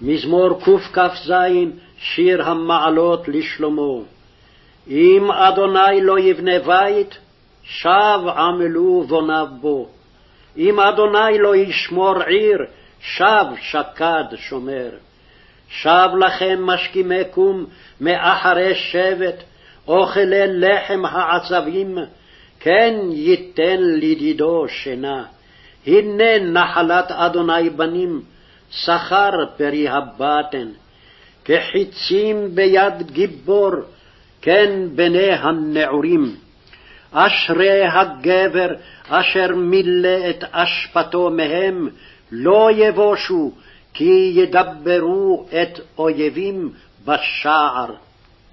מזמור קכ"ז, שיר המעלות לשלמה. אם אדוני לא יבנה בית, שב עמלו בוניו בו. אם אדוני לא ישמור עיר, שב שקד שומר. שב לכם משכימי קום מאחרי שבט, אוכלי לחם העצבים, כן ייתן לדידו שינה. הנה נחלת אדוני בנים, שכר פרי הבטן. כחצים ביד גיבור, כן בני הנעורים. אשרי הגבר אשר מילא את אשפתו מהם, לא יבושו, כי ידברו את אויבים בשער.